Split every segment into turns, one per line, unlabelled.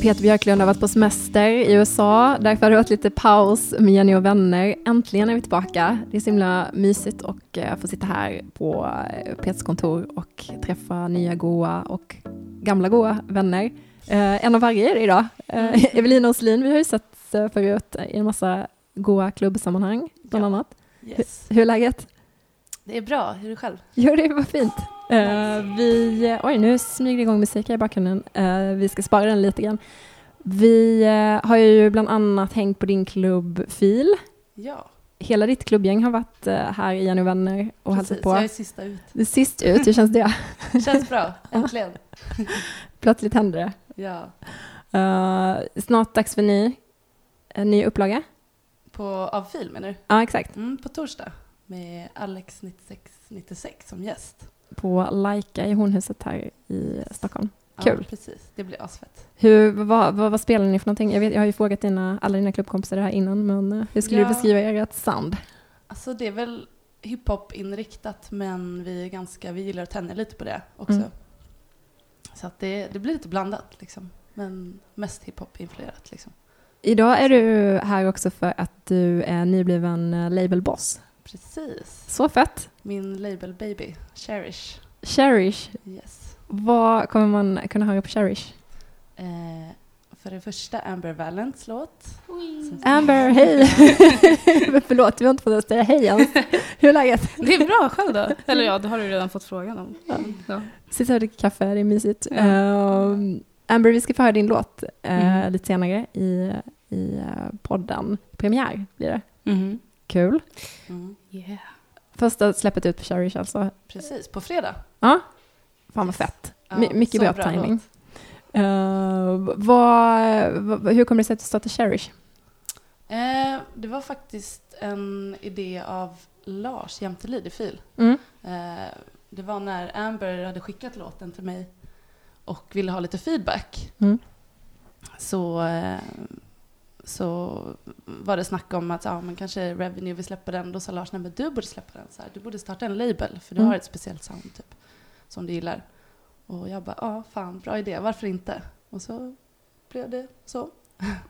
Peter Björklund har varit på semester i USA. Därför har det varit lite paus med Jenny och vänner. Äntligen är vi tillbaka. Det är så himla mysigt att uh, få sitta här på uh, Peters kontor och träffa nya goa och gamla goa vänner. Uh, en av varje är det idag. Uh, Evelina Åslin, vi har ju sett förut i en massa goa klubbsammanhang, bland ja. annat. Yes. Hur är läget?
Det är bra. Hur är det själv?
Jo, det var fint. Uh, vi, oj, nu smyger det igång musik här i bakgrunden. Uh, vi ska spara den lite grann. Vi uh, har ju bland annat hängt på din klubb FIL.
Ja.
Hela ditt klubbgäng har varit här i Jenny Vänner och hälsat på.
jag är sista ut.
Du är sist ut, hur känns det?
känns bra, äntligen.
Plötsligt händer det.
Ja.
snart dags för ny, en ny upplaga.
På, av FIL menar du?
Ja, exakt.
Mm, på torsdag med Alex 9696 som gäst
på Laika i Hornhuset här i Stockholm. Kul.
Ja, precis. Det blir asfett.
Hur, vad, vad, vad, spelar ni för någonting? Jag, vet, jag har ju frågat dina, alla dina klubbkompisar det här innan, men eh, hur skulle ja. du beskriva ert sound?
Alltså det är väl hiphop-inriktat, men vi är ganska, vi gillar att tänja lite på det också. Mm. Så att det, det blir lite blandat liksom. Men mest hiphop-influerat liksom.
Idag är du här också för att du är nybliven eh, labelboss.
Precis.
Så fett.
Min label baby, Cherish.
Cherish.
Yes.
Vad kommer man kunna höra på Cherish?
Eh, för det första Amber Valents låt.
Amber, hej! Förlåt, vi har inte fått säga hej ens. Hur är läget?
Det är bra, själv då? Eller ja, det har du redan fått frågan om. Ja.
Ja. Sitter och dricker kaffe, det är mysigt. Ja. Uh, Amber, vi ska få höra din låt uh, mm. lite senare i, i uh, podden. Premiär blir det.
Mm.
Kul.
Mm. Yeah.
Första släppet ut på Cherish alltså?
Precis, på fredag.
Ja. Fan vad fett. Ja, mycket bra, bra timing. Uh, vad, vad, hur kommer det sig att du startade Cherish?
Uh, det var faktiskt en idé av Lars Jämtelid i FIL.
Mm.
Uh, det var när Amber hade skickat låten till mig och ville ha lite feedback.
Mm.
Så så var det snack om att ja, men kanske Revenue vill släppa den. Då sa Lars, nej men du borde släppa den. Så här, du borde starta en label, för du mm. har ett speciellt sound typ, som du gillar. Och jag bara, ja fan, bra idé, varför inte? Och så blev det så.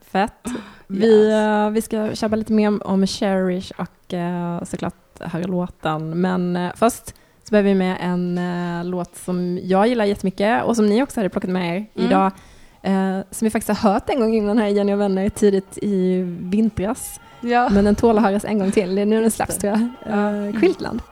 Fett. Vi, yes. uh, vi ska köpa lite mer om Cherish och uh, såklart höra låten. Men uh, först så börjar vi med en låt som jag gillar jättemycket och som ni också hade plockat med er mm. idag. Eh, som vi faktiskt har hört en gång innan här i Jenny och vänner tidigt i vintras.
Ja.
Men den tål att höras en gång till. Det är nu den släpps tror jag. Eh, Quiltland.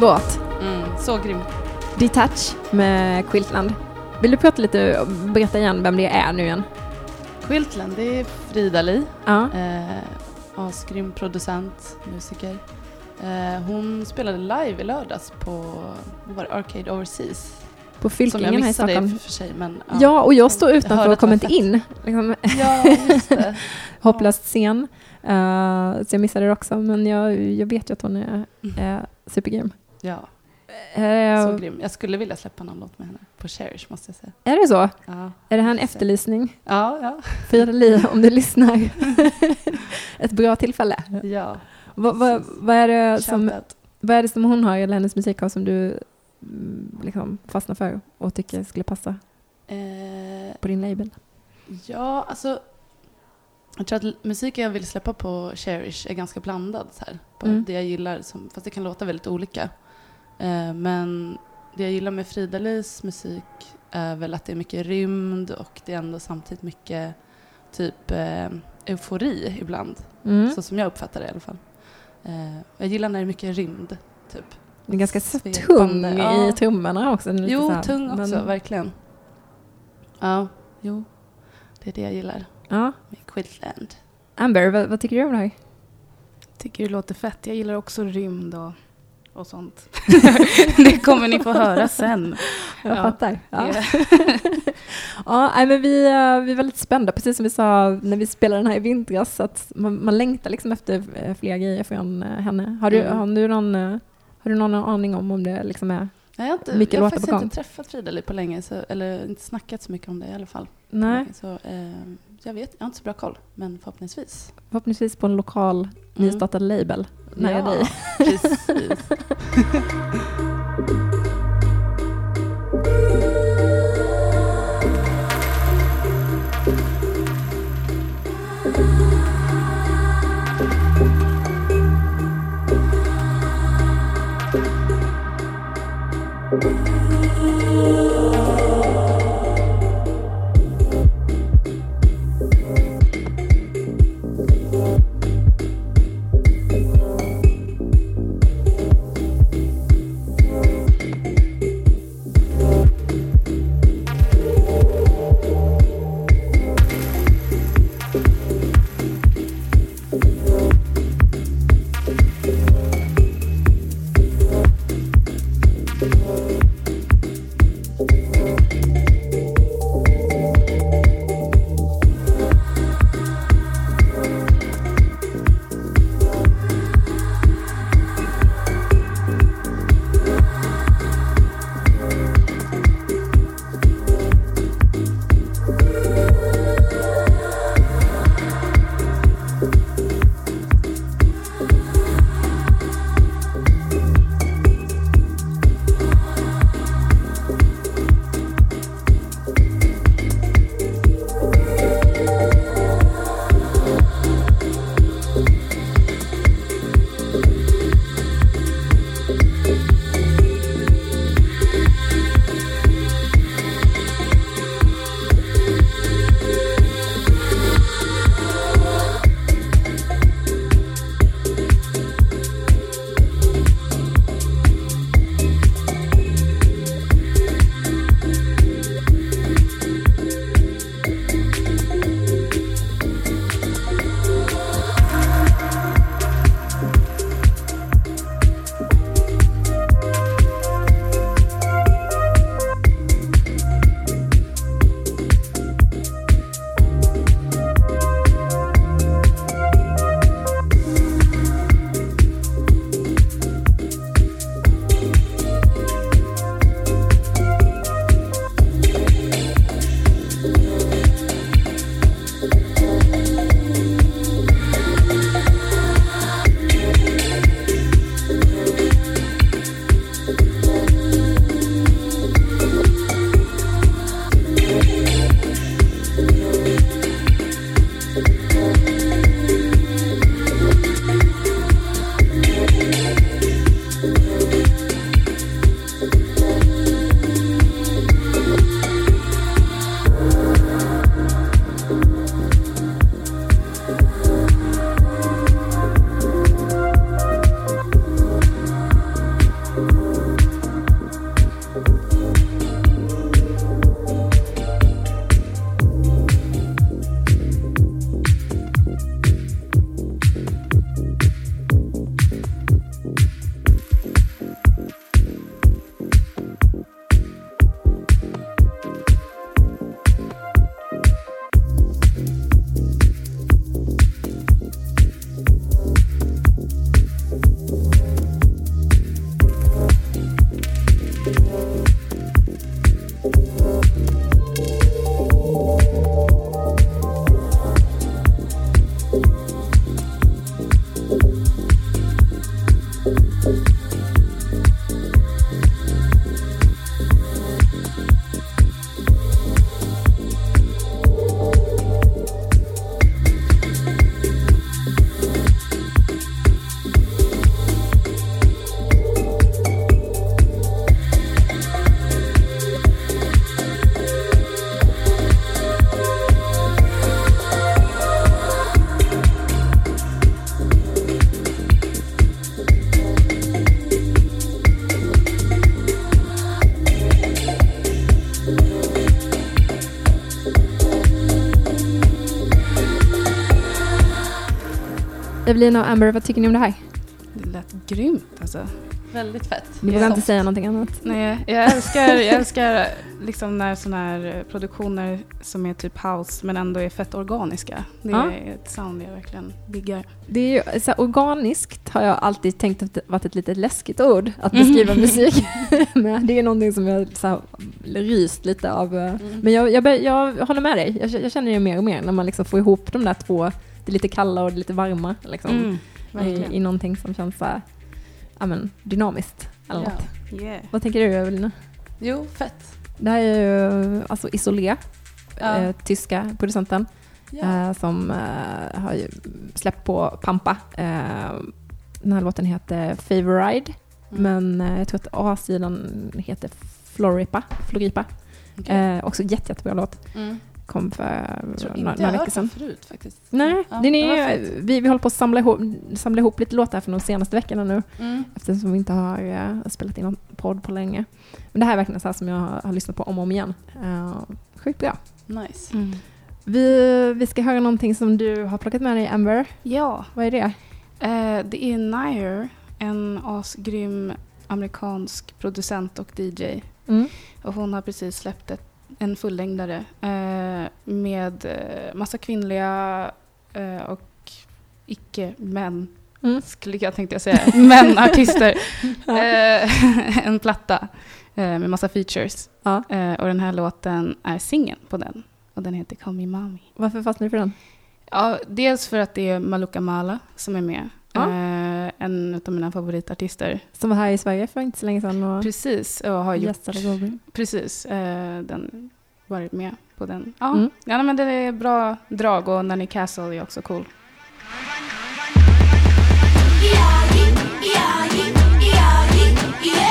Låt.
Mm, så grym.
Detach med Quiltland. Vill du prata lite, berätta igen vem det är nu igen?
Quiltland, det är Frida Li.
Ja.
Eh, asgrym producent, musiker. Eh, hon spelade live i lördags på var det, Arcade Overseas.
På
Som
Fylkingen här i Stockholm.
och för sig. Men,
Ja, och jag står utanför och kommer inte in. Liksom,
ja, just det.
hopplöst sen. Eh, så jag missade det också, men jag, jag vet ju att hon är uh, supergrym.
Ja,
Eh,
så grym. Jag skulle vilja släppa någon låt med henne på Cherish måste jag säga.
är det så?
Ja,
Är det här en efterlysning?
ja. ja.
Li, om du lyssnar. Ett bra tillfälle.
ja.
Vad, vad, vad, är det som, vad är det som hon har, eller hennes musik har, som du mm, liksom fastnar för och tycker skulle passa
Eh,
på din label?
Ja, alltså. Jag tror att musiken jag vill släppa på Cherish är ganska blandad. Så här,
Mm.
Det jag gillar, som, fast det kan låta väldigt olika. Eh, men det jag gillar med Frida Lis musik är väl att det är mycket rymd och det är ändå samtidigt mycket typ eh, eufori ibland.
Mm.
Så som jag uppfattar det i alla fall. Eh, jag gillar när det är mycket rymd, typ.
Den är ganska så tung
Svepande, ja.
i trummorna också.
Jo,
här,
tung också,
men-
verkligen. Ja, jo. Det är det jag gillar
Ja.
med Quiltland.
Amber, vad, vad tycker du om det här?
Tycker det låter fett. Jag gillar också rymd och, och sånt. det kommer ni få höra sen.
Jag
Ja.
fattar. Ja.
Det-
Ja, men vi, eh, vi är väldigt spända, precis som vi sa när vi spelade den här i vintras, att man, man längtar liksom efter eh, fler grejer från eh, henne. Har du,
Mm.
har du, någon, har du någon aning om om det liksom är
Nej, jag har, inte,
Mycket
jag har faktiskt inte träffat Frida på länge, så, eller inte snackat så mycket om det i alla fall.
Nej,
Så, eh, jag vet, jag har inte så bra koll, men förhoppningsvis.
förhoppningsvis på en lokal
Mm.
nystartad label nära
ja,
dig.
precis.
Evelina och Amber, vad tycker ni om det här?
Det lät grymt alltså.
Väldigt fett.
Ni vågar inte säga någonting annat.
Nej, jag älskar, jag älskar liksom när sådana här produktioner som är typ house men ändå är fett organiska. Det
Ja.
är ett sound jag verkligen diggar.
Det är ju, så här, organiskt har jag alltid tänkt att det varit ett lite läskigt ord att
Mm.
beskriva musik med. Det är någonting som jag så här, ryst lite av. eh,
Mm.
Men jag, jag, jag håller med dig. Jag, jag känner det mer och mer när man liksom får ihop de där två, det lite kalla och det lite varma. Liksom,
Mm,
i. I någonting som känns så här, ja, men, dynamiskt. Eller
Ja.
något.
Yeah.
Vad tänker du Evelina?
Jo, fett.
Det här är ju alltså Isolé,
Ja.
eh, tyska producenten.
Ja.
eh, som eh, har släppt på Pampa. Eh, den här låten heter Favoride,
Mm.
men eh, jag tror att A-sidan heter Floripa. Floripa.
Okej.
Eh, också jätte, jättebra låt.
Mm.
Kom för några,
inte
några veckor sedan.
förut faktiskt.
Nej,
Ja,
den är, vi, vi håller på att samla ihop, samla ihop lite låtar från de senaste veckorna nu
Mm.
eftersom vi inte har eh, spelat in någon podd på länge. Men det här är verkligen så här som jag har, har lyssnat på om och om igen. Uh, sjukt bra.
Nice.
Mm.
Vi, vi ska höra någonting som du har plockat med dig, Amber.
Ja,
Vad är det?
eh, det är Nair, en asgrym amerikansk producent och DJ.
Mm.
Och hon har precis släppt ett, en fullängdare eh, med eh, massa kvinnliga eh, och icke-män,
Mm.
jag tänkte jag säga, män-artister. eh, en platta eh, med massa features.
Ja.
Eh, och den här låten är singeln på den. Och den heter Call Me Mommy.
Varför fastnade du för den?
Ja, dels för att det är Maluka Mala som är med.
Ja.
Eh, en av mina favoritartister.
Som var här i Sverige för inte så länge sedan och
Precis, och har gjort precis, eh, den varit med på den. Ja,
Mm.
ja men det är bra drag och Nanny Castle är också cool.
to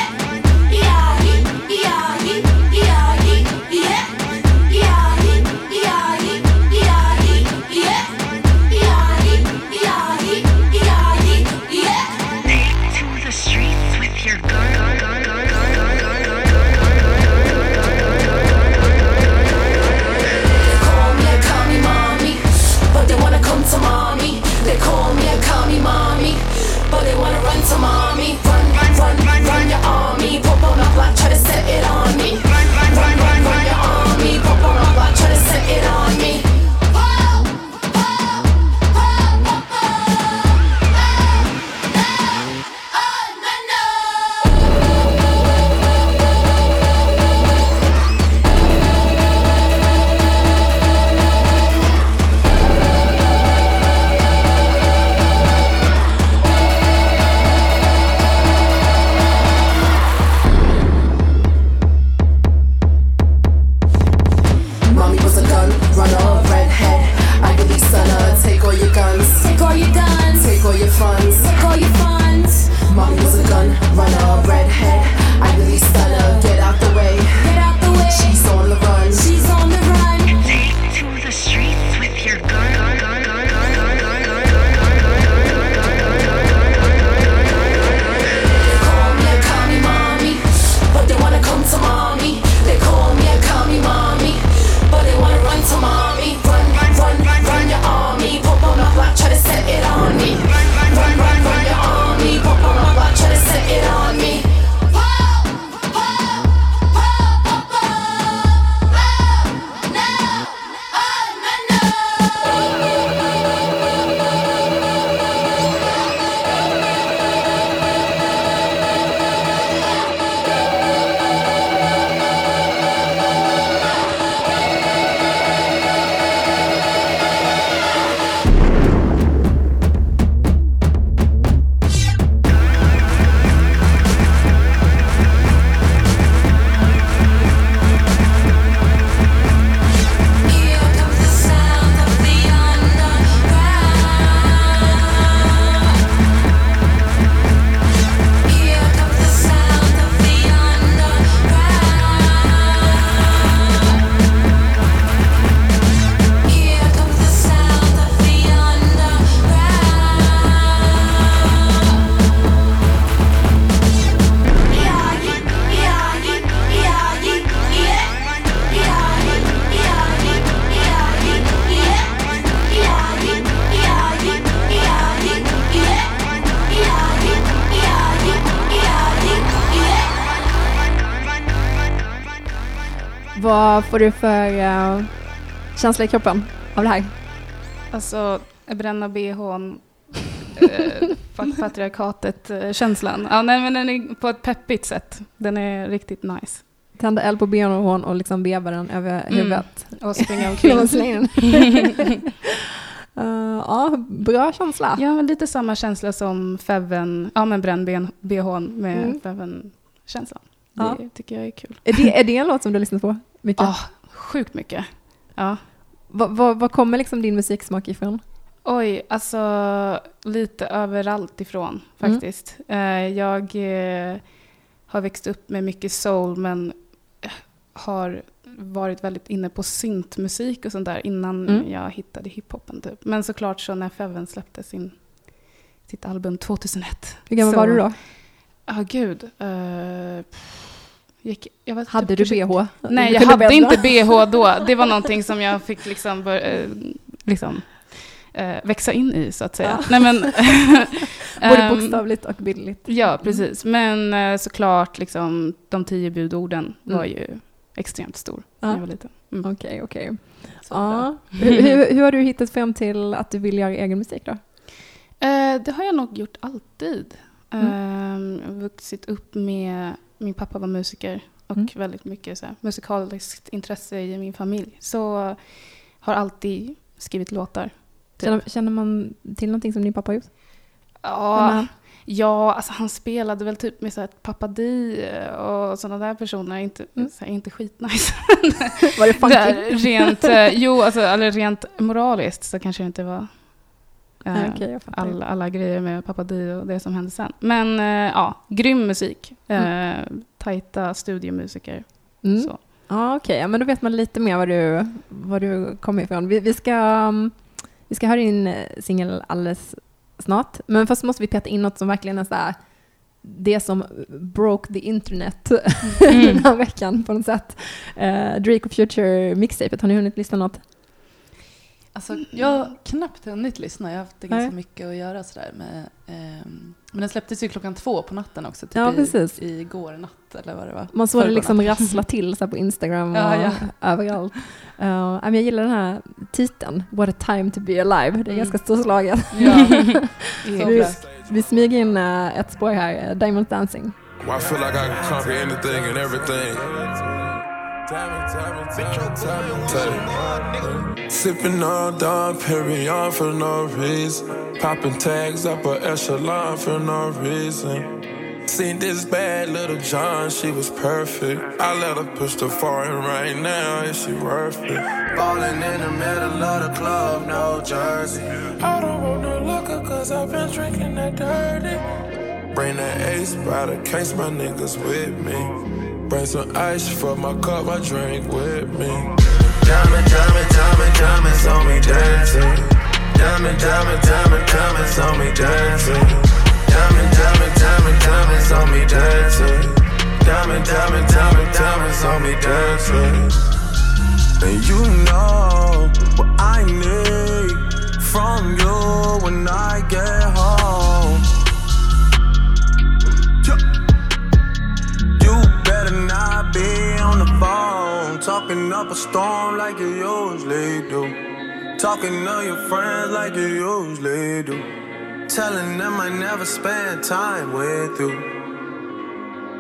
får du för eh, känsla i kroppen av det här?
Alltså, bränna bhn, eh, fuck patriarkatet-känslan. Ja, nej, men den är på ett peppigt sätt. Den är riktigt nice.
Tända eld på bhn och liksom veva den över
Mm.
huvudet.
Och springa omkring.
Eh, ja, bra känsla.
Ja, men lite samma känsla som Feven, ja men bränn bhn med
Mm.
Feven-känslan.
Ja.
Det tycker jag är kul.
Är, det, är det en låt som du har lyssnat på mycket?
Ah, sjukt mycket. Ja.
Vad kommer liksom din musiksmak ifrån?
Oj, alltså lite överallt ifrån
Mm.
faktiskt. Eh, jag eh, har växt upp med mycket soul men eh, har varit väldigt inne på syntmusik och sånt där innan
Mm.
jag hittade hiphopen. Typ. Men såklart så när Feven släppte sin, sitt album 2001.
Hur gammal var du då?
Ja, gud. eh, pff, gick, jag var
Hade
typ
du bh?
Nej, jag hade inte bh då. Det var någonting som jag fick liksom, bör, eh, liksom eh, växa in i, så att säga.
Ja.
Nej, men,
Både
ehm,
bokstavligt och bildligt.
Ja, precis. Men eh, såklart, liksom, de tio budorden var
Mm.
ju extremt stor
Ja.
när jag var liten. Mm.
Okej, okej.
Så bra.
Ja. Hur, hur, hur har du hittat fram till att du vill göra egen musik då?
Det har jag nog gjort alltid.
Mm.
Eh, jag har vuxit upp med, min pappa var musiker och
Mm.
väldigt mycket så här, musikaliskt intresse i min familj. Så har alltid skrivit låtar. Typ.
Känner, man till någonting som din pappa har gjort?
Ja, ja alltså han spelade väl typ med så här Pappa Di och sådana där personer. Inte,
Mm.
så här, inte skitnice.
Var det funky?
Där, rent, eh, jo, alltså, eller rent moraliskt så kanske det inte var eh,
jag fattar.
alla, alla grejer med Pappa och det som hände sen. Men eh, ja, grym musik. Eh, tajta studiomusiker.
Mm.
Så.
Ja, okej. Ja, men då vet man lite mer var du, var du kommer ifrån. Vi, vi, ska, um, vi ska höra din eh, singel alldeles snart. Men först måste vi peta in något som verkligen är så här, det som broke the internet
Mm.
den här veckan på något sätt. Uh, Drake och Future mixtapet, har ni hunnit lyssna något?
Alltså, jag har knappt hunnit lyssna. Jag har haft ganska
Nej.
mycket att göra sådär med... ehm, men den släpptes ju klockan två på natten också. Typ
Ja,
i,
precis.
i går natt eller vad det var.
Man såg det liksom rassla till så på Instagram och
Ja, ja.
överallt. Uh, men jag gillar den här titeln, What a time to be alive. Det är
Mm.
ganska storslaget.
Ja,
Vi-. Vi smyger in eh, ett spår här, eh, Diamond Dancing.
Well, Sipping on Dom Perignon for no reason. Popping tags up a echelon for no reason. Seen this bad little John, she was perfect. I let her push the foreign right now, is she worth it? Falling in the middle of the club, no jersey. I don't want no liquor cause I've been drinking that dirty. Bring that ace by the case, my niggas with me. Bring some ice for my cup, my drink with me. Diamond, diamond, diamond, diamonds on me dancing. Diamond, diamond, diamond, diamonds on me dancing. Diamond, diamond, diamond, diamonds like you usually do. Talking to your friends like you usually do. Telling them I never spend time with you.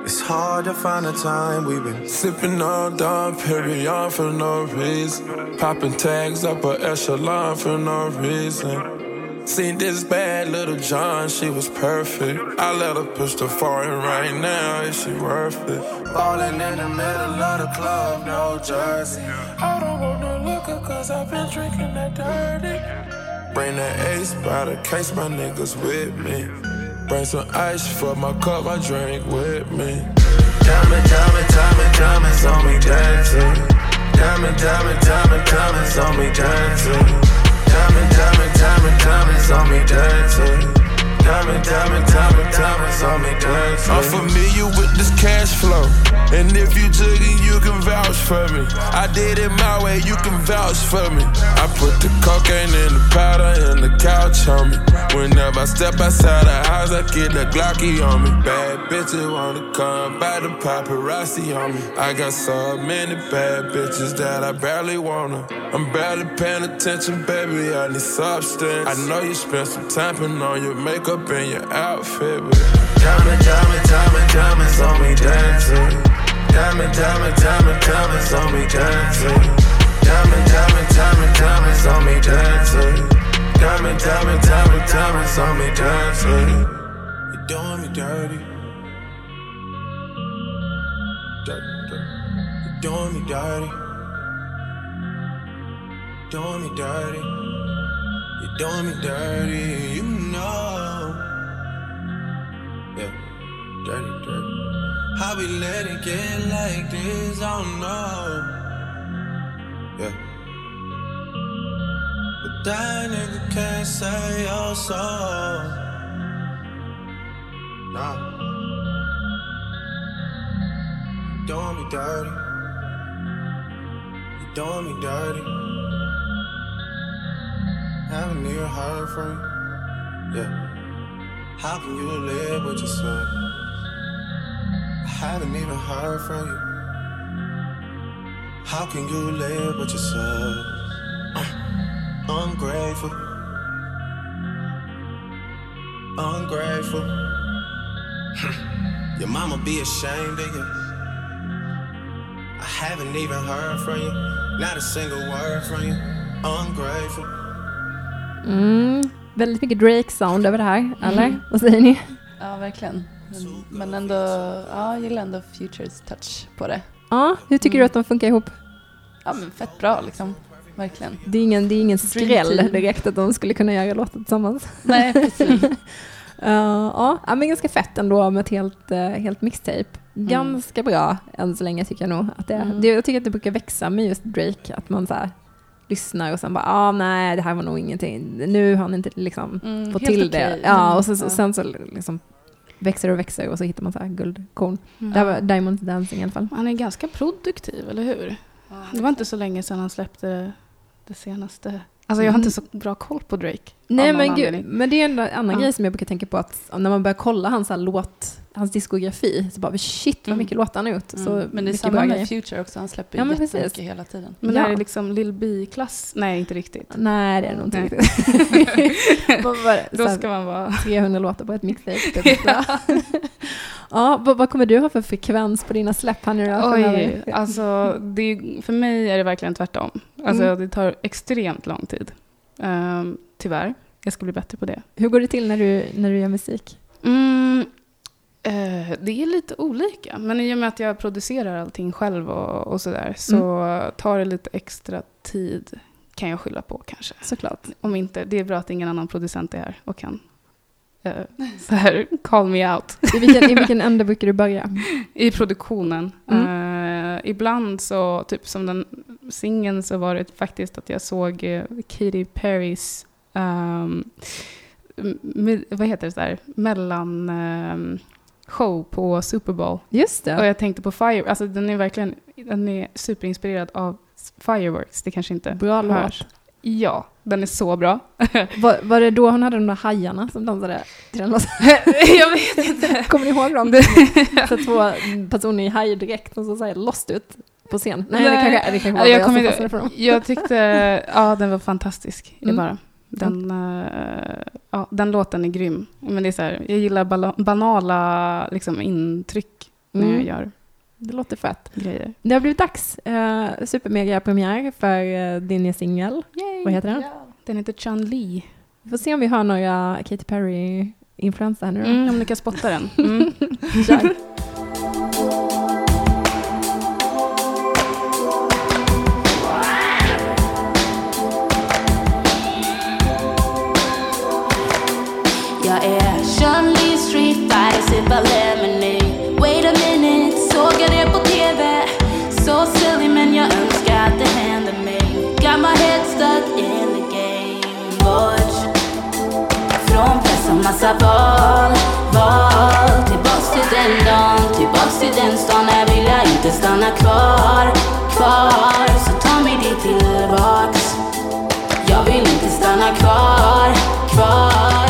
It's hard to find a time we've been sipping on Dom Perignon for no reason. Popping tags up a echelon for no reason. Seen this bad little John, she was perfect. I let her push the foreign right now, is she worth it? Falling in the middle of the club, no jersey. Cause I've been drinking that dirty. Bring that ace by the case, my niggas with me. Bring some ice for my cup, my drink with me. Diamond, diamond, diamond, diamonds on me dancing. Diamond, diamond, diamond, diamonds on me dancing. Diamond, diamond, diamond, diamonds on me dancing. Diamond, diamond, diamond, diamonds on me. I'm familiar with this cash flow. And if you it, you can vouch for me. I did it my way, you can vouch for me. I put the cocaine in the powder and the couch on me. Whenever I step outside the house, I get the Glocky on me. Bad bitches wanna come by the paparazzi on me. I got so many bad bitches that I barely wanna. I'm barely paying attention, baby. I need substance. I know you spent some time on your makeup and your outfit, but diamond, diamond, diamond, diamonds on me dancing. Diamond, diamond, diamond, diamonds on me dancing. Diamond, diamond, diamond, diamonds on me dancing. Diamond, diamond, diamond, diamonds on me dancing. You're doing me dirty. You're doing me dirty. Doing me dirty. You're doing me dirty. You know. Yeah. Dirty, dirty. How we let it get like this? I don't know. Yeah. But that nigga can't say your soul. Nah. You doing me dirty. You doing me dirty. Haven't even heard from you. Yeah. How can you live with yourself? I haven't even heard from you. How can you live with yourself? Uh, ungrateful. Ungrateful. Your mama be ashamed of you. I haven't even heard from you. Not a single word from you. Ungrateful.
Mm, väldigt mycket Drake-sound över det här, eller?
Mhm.
Vad säger ni?
Ja, verkligen. Men, ändå, ja, jag gillar ändå Futures touch på det.
Ja, hur tycker
Mm.
du att de funkar ihop?
Ja, men fett bra liksom. Verkligen.
Det är ingen, det är ingen skräll direkt att de skulle kunna göra låtar tillsammans.
Nej, precis.
Uh, ja, ja, men ganska fett ändå med ett helt, uh, helt mixtape. Ganska bra än så länge tycker jag nog. Att det,
Mm.
det, jag tycker att det brukar växa med just Drake, att man så här, lyssnar och sen bara, ah, nej det här var nog ingenting. Nu har han inte liksom
Mm,
fått till det.
okej.
Ja, och så,
Ja.
sen så liksom växer och växer och så hittar man så här guldkorn.
Mm.
Det här var Diamond Dancing i alla fall.
Han är ganska produktiv, eller hur? Det var inte så länge sedan han släppte det senaste. Alltså jag har inte så bra koll på Drake.
Nej men, gud, men det är en annan
Ja.
grej som jag brukar tänka på att när man börjar kolla hans, så här låt, hans diskografi så bara shit vad
Mm.
mycket låtar han har gjort. Så
Mm. Men det är samma med
grejer.
Future också. Han släpper
Ja, men
jättemycket
precis.
hela tiden.
Men
Ja.
är det liksom Lil B-klass? Nej, inte riktigt.
Nej det är nog inte
Nej.
riktigt. Så
Då ska man vara...
300 låtar på ett mixtape. Ja, vad, vad kommer du ha för frekvens på dina släpp här nu då?
Oj,
framöver?
alltså det, är- för mig är det verkligen tvärtom. Alltså
Mm.
det tar extremt lång tid. Ehm, tyvärr. Jag ska bli bättre på det.
Hur går det till när du, när du gör musik?
Mm, eh, det är lite olika. Men i och med att jag producerar allting själv och, och sådär så tar det lite extra tid kan jag skylla på kanske.
Såklart.
Om inte, det är bra att ingen annan producent är här och kan eh, så här call me out.
I vilken, I vilken ände brukar du börja?
I produktionen.
Mm.
Eh, ibland så, typ som den singeln så var det faktiskt att jag såg uh, Katy Perrys, ehm, med, vad heter det där, mellan ehm, show på Super Bowl.
Just
Och
det.
jag tänkte på Fire, alltså den är verkligen, den är superinspirerad av Fireworks, det kanske inte
Bra låt.
hörs. Ja, den är så bra.
Var, var det då hon hade de där hajarna som dansade till den låten?
jag vet inte.
Kommer ni ihåg dem? Så två personer i hajdräkt och så säger lost ut på scen. Nej, det
Nej.
kanske, det kanske var
Ja,
jag,
jag,
som fastnade för dem.
jag tyckte, ja den var fantastisk. Det
Mm.
bara. Den, eh, ja, den låten är grym. Men det är så här, jag gillar bala- banala liksom, intryck när
Mm.
jag gör
Det låter fett.
grejer.
Det har blivit dags. Uh, Supermega-premiär för uh, din nya singel. Vad heter den?
Den heter Chun Li.
Vi får se om vi har några Katy Perry-influenser här nu då.
Mm, om ni kan spotta den. Mm.
Kör.
Är Chun-Li street fighter, sippar lemonade. Wait a minute, såg jag det på TV? Så silly men jag önskar att det hände mig Got my head stuck in the game. Bort från press och massa val Val. Tillbaks till den dagen stanna kvar, kvar. Så ta mig dit tillbaks. Jag vill inte stanna kvar, kvar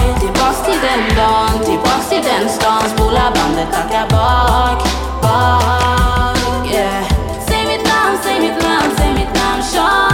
till den dagen, tillbaks till den stan Spola bandet, tacka bak, bak yeah. Säg mitt namn, säg mitt namn, säg mitt namn Sean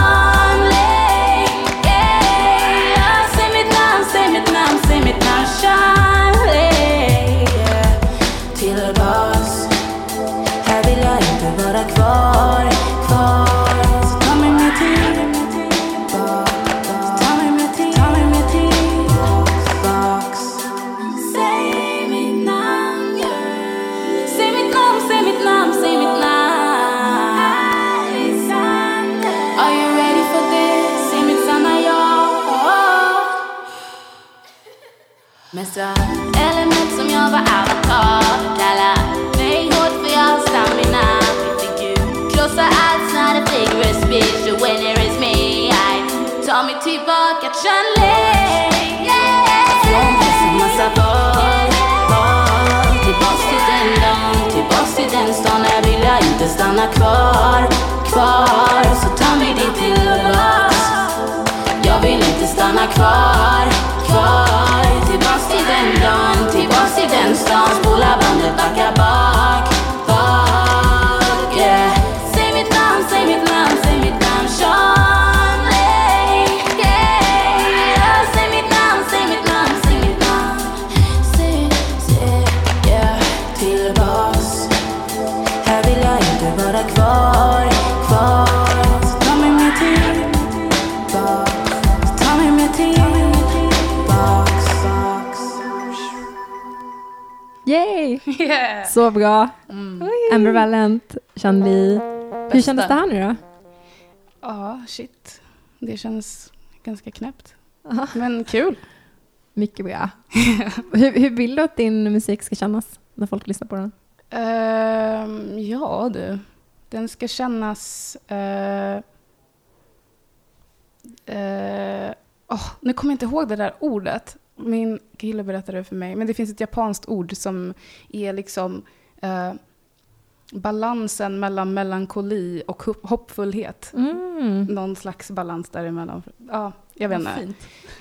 stanna kvar, kvar Så ta mig dit tillbaks jag vill inte stanna kvar, kvar. Tillbaks till den dagen, tillbaks till den stan. Spola bandet, backa Så
bra.
Mm.
Amber Valent, Sean Lee. Hur kändes det här nu då?
Ja, shit. Det känns ganska knäppt.
Aha.
Men kul.
Mycket bra. hur, hur vill du att din musik ska kännas när folk lyssnar på den?
Ehm, ja du, den ska kännas... Uh, oh, nu kommer jag inte ihåg det där ordet. Min kille berättade det för mig. Men det finns ett japanskt ord som är liksom eh, balansen mellan melankoli och hopp- hoppfullhet.
Mm.
Någon slags balans däremellan. Ja, jag vet inte.
fint.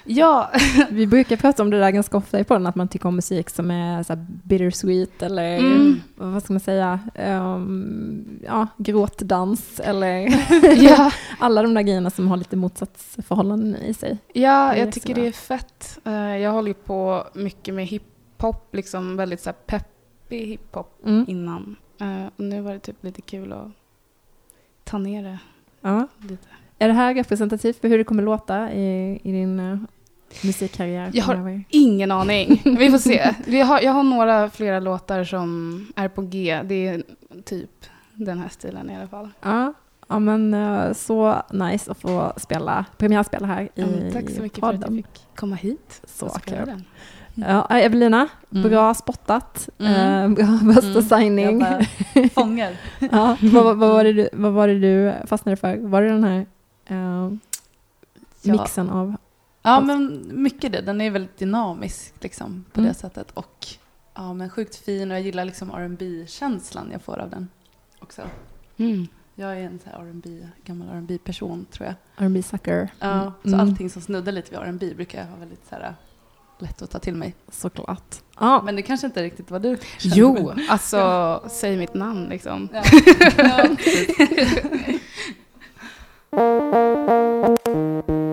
Ja,
Vi brukar prata om det där ganska ofta i podden, att man tycker om musik som är så bittersweet eller
Mm.
vad ska man säga, um, ja, gråtdans eller
ja.
alla de där grejerna som har lite motsatsförhållanden i sig.
Ja, jag tycker det är fett. Eh, Jag håller ju på mycket med hiphop, liksom väldigt så här peppig hiphop
Mm.
innan. Eh, Och nu var det typ lite kul att ta ner det
Ja.
lite.
Är det här representativt för hur det kommer låta i, i din uh, musikkarriär
Jag har-? Ingen aning. Vi får se. Vi har, jag har några flera låtar som är på G. Det är typ den här stilen i alla fall.
Ja. Ja men eh, så nice att få spela, premiärspela här i
Ja, men tack så mycket för att jag
podden.
fick komma hit.
Så
och spela
kul.
den.
Ja, Evelina,
Mm.
bra spottat.
Mm.
Eh, bra bästa
Mm.
signing.
Jag bara fångar.
ja, vad, vad, var det du, vad var det du fastnade för? Var det den här eh,
Ja.
mixen av...
Ja, men mycket det. Den är väldigt dynamisk liksom, på
Mm.
det sättet. Och ja, men sjukt fin och jag gillar liksom rb känslan jag får av den också.
Mm.
Jag är en så här R&B, gammal rb person tror jag.
R&B sucker.
Ja, så
Mm.
allting som snuddar lite vid R&B brukar jag ha väldigt så här, lätt att ta till mig.
Såklart. Ja,
Men det kanske inte riktigt vad du känner.
Jo, alltså säg mitt namn liksom.
Ja. Ja,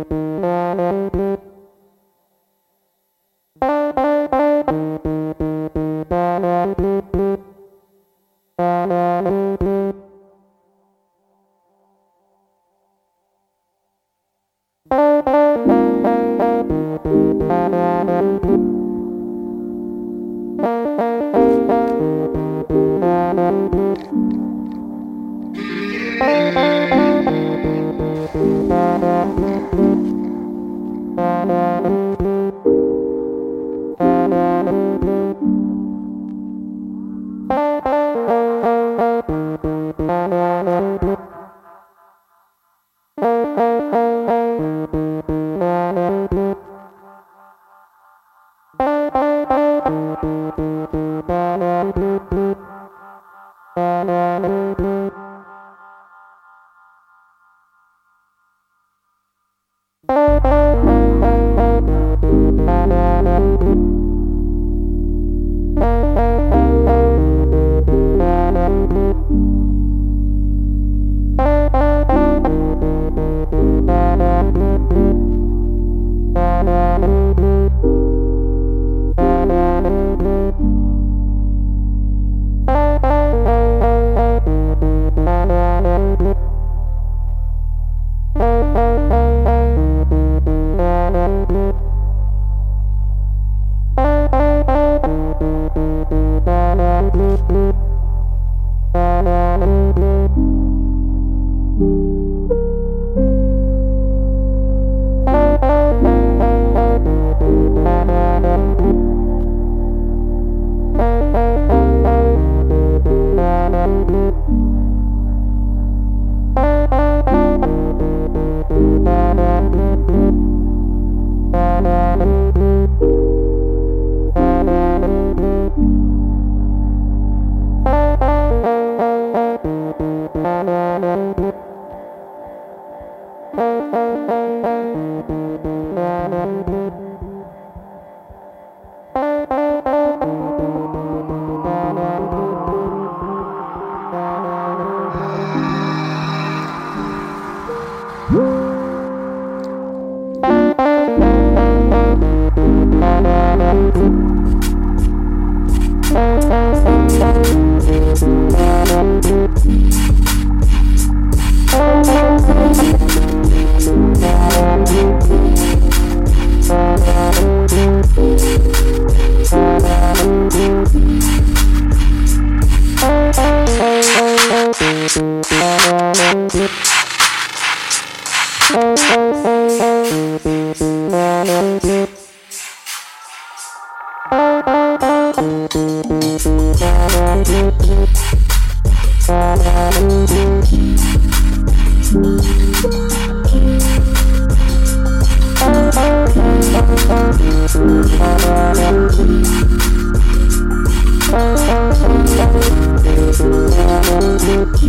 Vi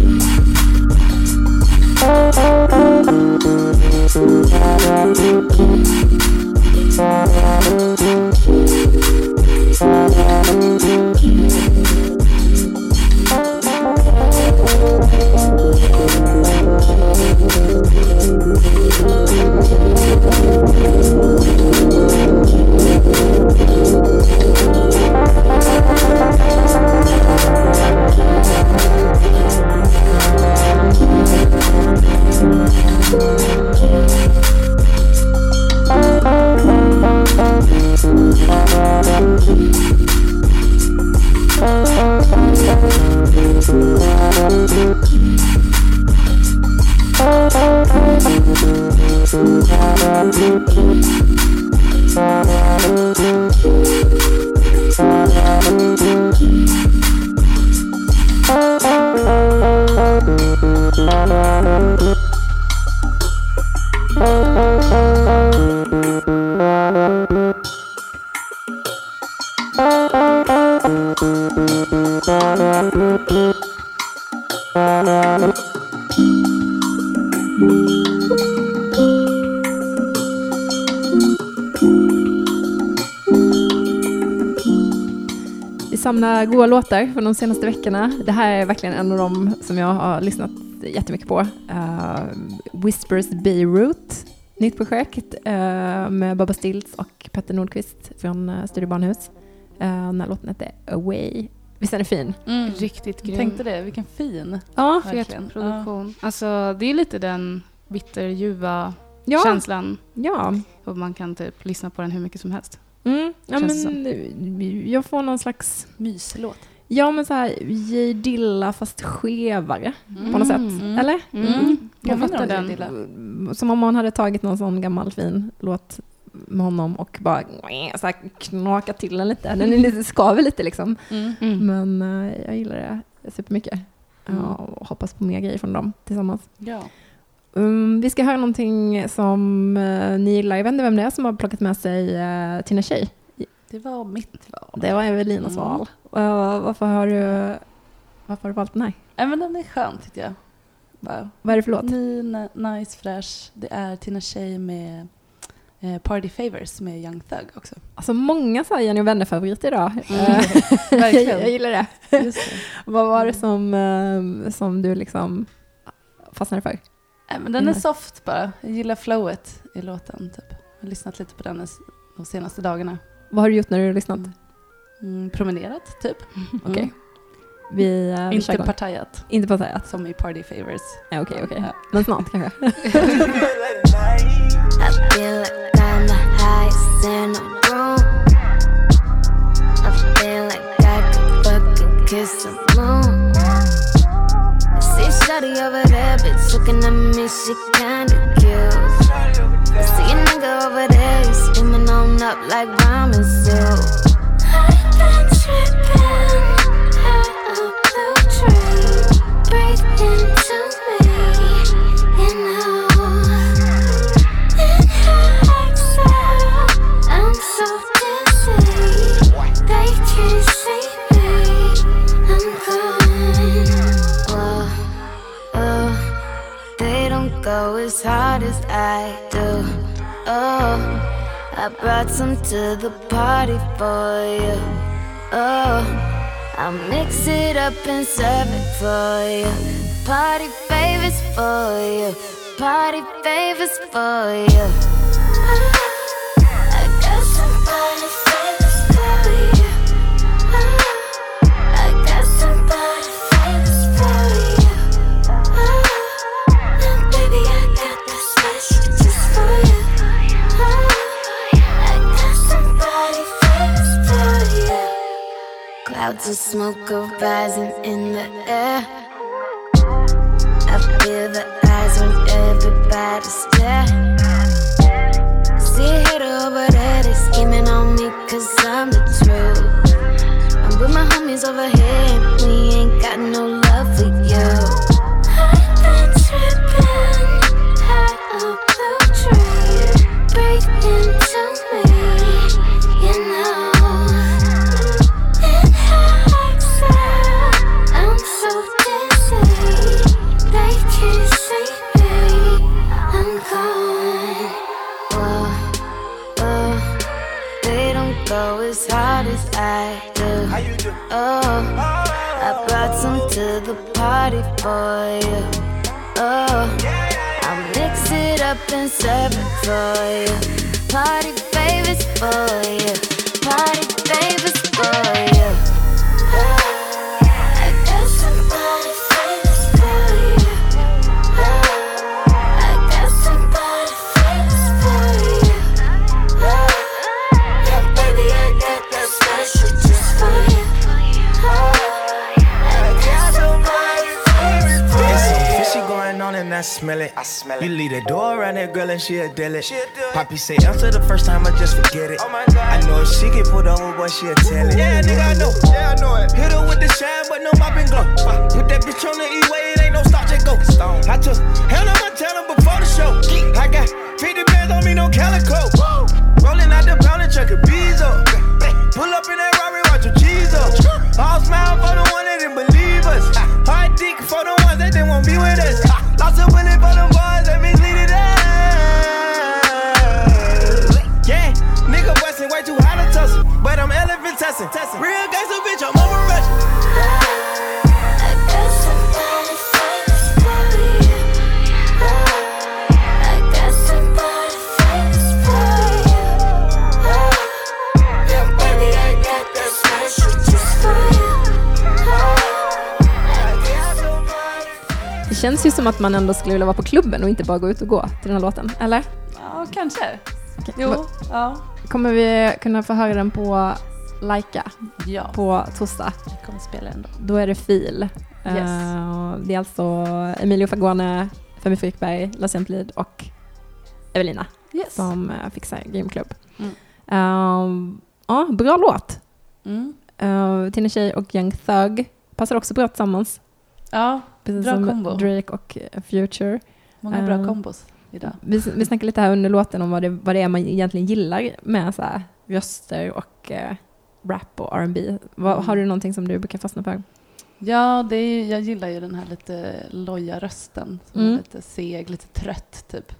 samlar goda låtar från de senaste veckorna. Det här är verkligen en av dem som jag har lyssnat jättemycket på. Uh, Whispers Beirut, nytt projekt uh, med Baba Stills och Petter Nordqvist från uh, Studio Barnhus. Uh, den här låten heter Away. Visst är den fin?
Mm.
Riktigt grym.
Tänkte det, vilken fin.
Ja,
Verkligen.
Produktion. Alltså, det är lite den bitterljuva
ja.
känslan.
ja.
Och man kan typ lyssna på den hur mycket som helst.
Mm, ja
Känns
men, jag får någon slags,
Myslåt.
ja men så här J Dilla fast skevare på något sätt.
Mm.
Eller?
Mm. Jag
Påminner
fattar den.
det, Dilla.
Som om man hade tagit någon sån gammal fin låt med honom och bara så här, knakat till den lite. Den är lite, skaver lite liksom.
Mm.
Mm.
Men eh, jag gillar det supermycket.
Mm.
Ja, och hoppas på mer grejer från dem tillsammans.
Ja.
Um, vi ska höra någonting som uh, ni gillar. Jag vet inte vem det är som har plockat med sig uh, Tina Tjej.
Det var mitt val.
Det var Evelinas
Mm.
val. Uh, varför, har du, varför har du valt den här?
Men den är skön tyckte jag. Bara,
Vad är det för låt?
Ny, nice, fräsch. Det är Tina Tjej med eh, Party Favors med Young Thug också.
Alltså många så här Jenny och vänner-favoriter idag.
Mm.
Eh, jag, jag gillar det.
Det.
Vad var det som, eh, som du liksom fastnade för?
Nej, men den är
Mm.
soft bara. Jag gillar flowet i låten. Typ. Jag har lyssnat lite på den de senaste dagarna.
Vad har du gjort när du har lyssnat?
Mm, promenerat, typ.
Okej. Vi, eh, vi kör
Inte
igång.
partajat,
Inte säga.
som i Party Favors.
Ja, Okej, okej.
Ja.
Men snart kanske.
to the party for you. Oh, I'll mix it up and serve it for you. Party favors for you. Party favors for you. Of smoke are rising in the air. I feel the eyes when everybody stare.
Around that girl and she'll deal it. Poppy say after the first time I just forget it. Oh my god. I know if she get put on, boy, she'll tell it. Yeah, nigga, I know. Yeah, I know it. Hit her with the shine, but no mop and glow. Uh, put that bitch on the E-way, it ain't no stop, just go. I took Hannah Montana before the show. I got 50 bands on me, no calico. Rolling
känns ju som att man ändå skulle vilja vara på klubben och inte bara gå ut och gå till den här låten. Eller?
Ja, kanske.
Va-
Jo, ja.
Kommer vi kunna få höra den på Laika
Ja,
på torsdag?
jag kommer spela den då.
Då är det fil.
Yes.
Eh, det är alltså Emilio Fagone, Femi Frykberg, Lasse Emplid och Evelina
Yes.
som uh, fixar Game Club.
Mm.
Ehm, ja, bra låt.
Mm.
Uh, Tina Tjej och Young Thug passar också bra tillsammans.
Ja,
Precis
Bra
som
kombo.
Drake och eh, Future.
många bra
Eh,
kombos idag.
Vi, vi snackade lite här under låten om vad det, vad det är man egentligen gillar med så här, röster och eh, rap och R&B. Vad,
Mm.
Har du någonting som du brukar fastna för?
Ja, det är, jag gillar ju den här lite loja rösten. Som
Mm.
är lite seg, lite trött typ.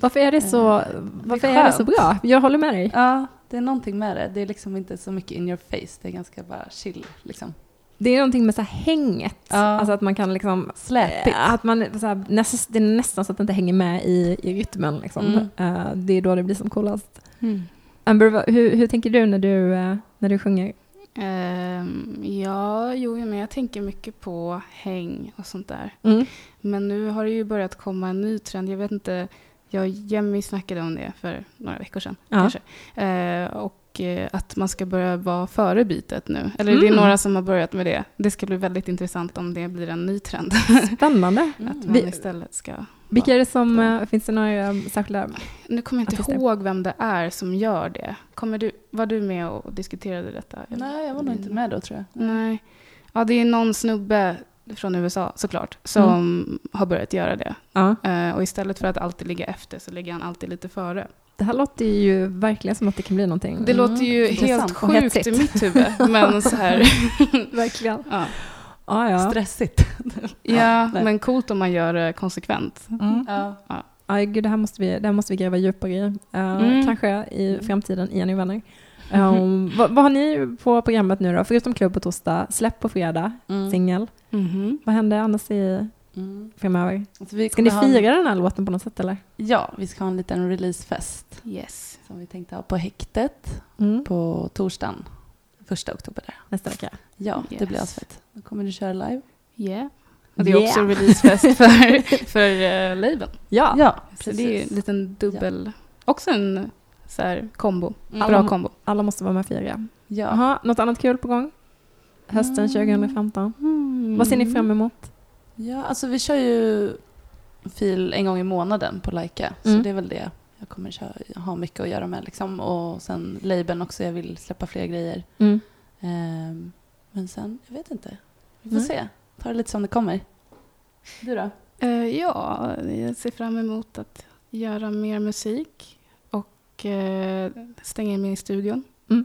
Varför är det så,
Eh,
varför är det så bra? Jag håller med dig.
Ja, det är någonting med det. Det är liksom inte så mycket in your face. Det är ganska bara chill liksom.
Det är någonting med så hänget.
Ja.
Alltså att man kan liksom...
Släpigt.
eh, Att man, så här, näst, det är nästan så att det inte hänger med i, i rytmen. Liksom.
Mm.
Eh, det är då det blir som coolast. Amber, vad- hur, hur tänker du när du, eh, när du sjunger?
Ehm, ja, jo, men jag tänker mycket på häng och sånt där.
Mm.
Men nu har det ju börjat komma en ny trend. Jag vet inte, jag och Jemmy snackade om det för några veckor sedan.
Ja.
Kanske. Eh, och eh, att man ska börja vara före bytet nu. Eller det är
Mm.
några som har börjat med det. Det ska bli väldigt intressant om det blir en ny trend.
Spännande.
Mm.
att man
Vi-
istället ska...
Vilka är det som, eh, finns det några um, särskilda?
Nu kommer jag inte
Artister.
ihåg vem det är som gör det. Kommer du, var du med och diskuterade detta?
Nej, jag var nog inte med då tror jag.
Nej. Ja, det är någon snubbe från USA såklart som har börjat göra det.
Ja.
Eh, och istället för att alltid ligga efter så ligger han alltid lite före.
Det här låter ju verkligen som att det kan bli någonting.
Det
Mm,
låter ju
intressant
helt sjukt i mitt huvud. Men så här,
verkligen.
ja.
Ah, ja.
stressigt.
Ja, men coolt om man gör det konsekvent.
Mm.
Ja.
Aj, gud, det, här måste vi, det här måste vi gräva djupare i.
Mm.
Kanske i framtiden i och vänner. Um, vad, vad har ni på programmet nu då? Förutom klubb på torsdag, släpp på fredag,
Mm.
singel.
Mhm.
Vad händer annars i,
Mm.
framöver?
Alltså,
Ska ni
ha en-
fira den här låten på något sätt eller?
Ja, vi ska ha en liten releasefest
Yes.
som vi tänkte ha på häktet
Mm.
på torsdagen. Första oktober där.
Nästa vecka.
Ja, det
Yes.
blir asfett. Då kommer du köra live.
Yeah. Och det är också
Yeah.
releasefest för, för uh, labeln.
Ja,
Ja,
Så det är en liten dubbel, också en så här kombo.
Mm.
Bra kombo.
alla måste vara med fira.
Ja.
Jaha, något annat kul på gång? Hösten
Mm.
2015. Vad ser ni fram emot?
ja, alltså vi kör ju fil en gång i månaden på Laika.
Mm.
Så det är väl det jag kommer köra, ha mycket att göra med. Liksom. Och sen labeln också, jag vill släppa fler grejer.
Mm.
Ehm, men sen, jag vet inte. Vi får
Nej.
se. Ta det lite som det kommer. Du då?
Eh, ja, jag ser fram emot att göra mer musik och uh, stänga in mig i studion
Mm.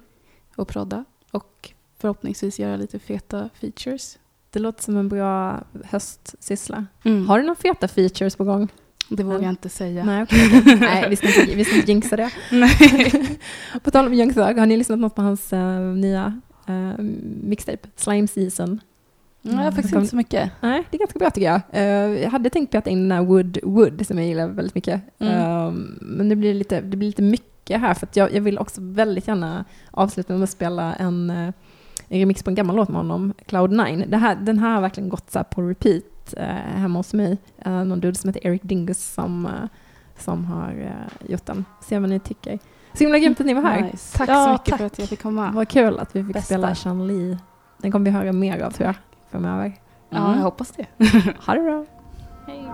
och prodda och förhoppningsvis göra lite feta features.
Det låter som en bra höstsyssla.
Mm.
Har du några feta features på gång?
Det vågar jag inte säga.
Nej, okej. Nej vi, ska inte, vi ska inte jinxa det.
Nej.
På tal om Young Thug, har ni lyssnat något på hans eh, nya uh, mixtape, Slime Season?
Mm, jag har faktiskt inte så mycket.
Nej, det är ganska bra tycker jag. Eh, jag hade tänkt peta in den här Wood Wood som jag gillar väldigt mycket.
Mm.
Eh, men det blir, lite, det blir lite mycket här för att jag, jag vill också väldigt gärna avsluta med att spela en, eh, en remix på en gammal låt med honom, Cloud9. Det här, den här har verkligen gått så här på repeat eh, hemma hos mig. Uh, någon dude som heter Eric Dingus som, som har gjort den. Se vad ni tycker. Så himla grymt att ni var här.
Nice.
Tack
Ja,
så mycket
tack.
för att jag fick komma.
Vad kul att vi fick
Bästa.
spela Chan Li. Den kommer vi höra mer av tror jag framöver. Mm.
Ja, jag hoppas det.
ha det bra.
Hej.